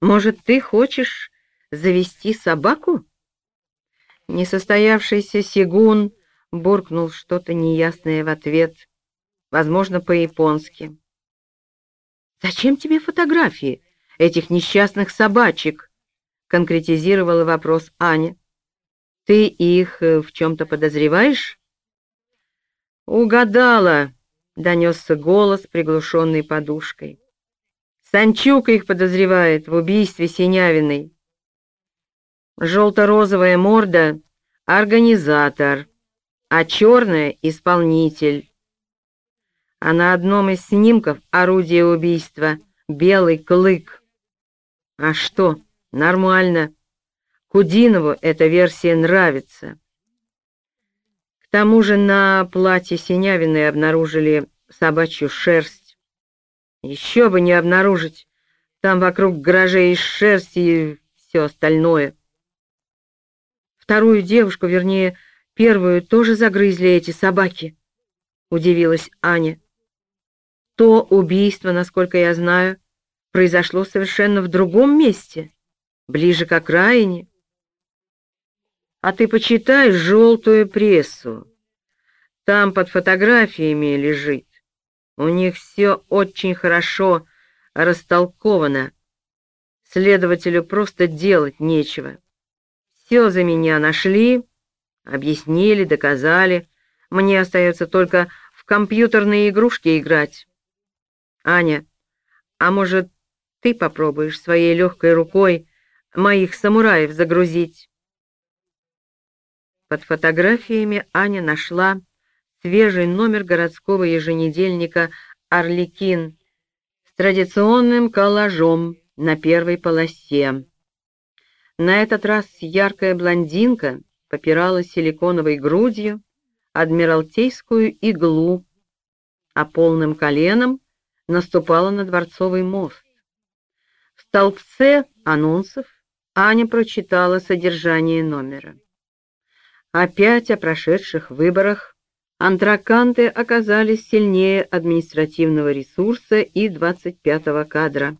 Может, ты хочешь завести собаку?» Несостоявшийся Сигун буркнул что-то неясное в ответ, возможно, по-японски. «Зачем тебе фотографии этих несчастных собачек?» — конкретизировала вопрос Аня. «Ты их э, в чем-то подозреваешь?» «Угадала!» — донесся голос, приглушенный подушкой. «Санчук их подозревает в убийстве Синявиной. Желто-розовая морда — организатор, а черная — исполнитель. А на одном из снимков орудие убийства — белый клык. А что, нормально. Кудинову эта версия нравится. К тому же на платье Синявиной обнаружили собачью шерсть. Еще бы не обнаружить. Там вокруг гаражей шерсть и все остальное. Вторую девушку, вернее, первую, тоже загрызли эти собаки, — удивилась Аня. То убийство, насколько я знаю, произошло совершенно в другом месте, ближе к окраине. А ты почитай желтую прессу. Там под фотографиями лежит. У них все очень хорошо растолковано. Следователю просто делать нечего. Все за меня нашли, объяснили, доказали. Мне остается только в компьютерные игрушки играть. Аня, а может, ты попробуешь своей легкой рукой моих самураев загрузить? Под фотографиями Аня нашла свежий номер городского еженедельника «Орликин» с традиционным коллажом на первой полосе. На этот раз яркая блондинка попирала силиконовой грудью адмиралтейскую иглу, а полным коленом наступала на Дворцовый мост. В столбце анонсов Аня прочитала содержание номера. Опять о прошедших выборах антраканты оказались сильнее административного ресурса и 25-го кадра.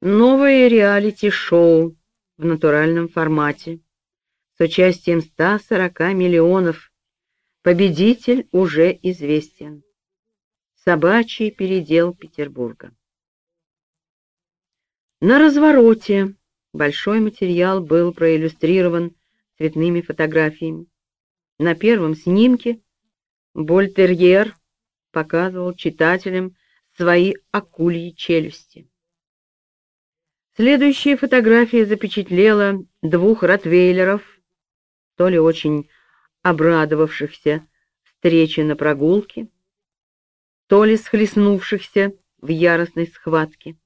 Новое реалити-шоу в натуральном формате с участием 140 миллионов. Победитель уже известен. Собачий передел Петербурга. На развороте большой материал был проиллюстрирован цветными фотографиями. На первом снимке Больтерьер показывал читателям свои акульи челюсти. Следующая фотография запечатлела двух ротвейлеров, то ли очень обрадовавшихся встрече на прогулке, то ли схлестнувшихся в яростной схватке.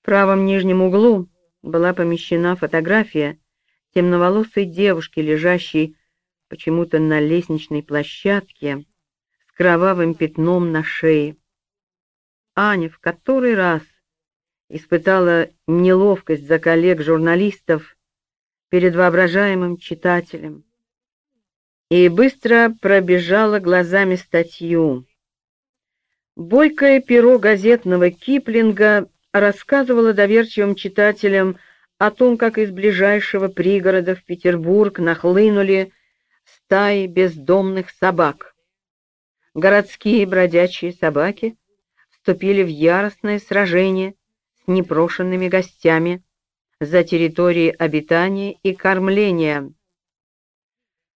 В правом нижнем углу была помещена фотография темноволосой девушки, лежащей почему-то на лестничной площадке с кровавым пятном на шее. Аня в который раз испытала неловкость за коллег-журналистов перед воображаемым читателем и быстро пробежала глазами статью. Бойкое перо газетного Киплинга рассказывало доверчивым читателям о том, как из ближайшего пригорода в Петербург нахлынули стаи бездомных собак. Городские бродячие собаки вступили в яростное сражение непрошенными гостями за территории обитания и кормления,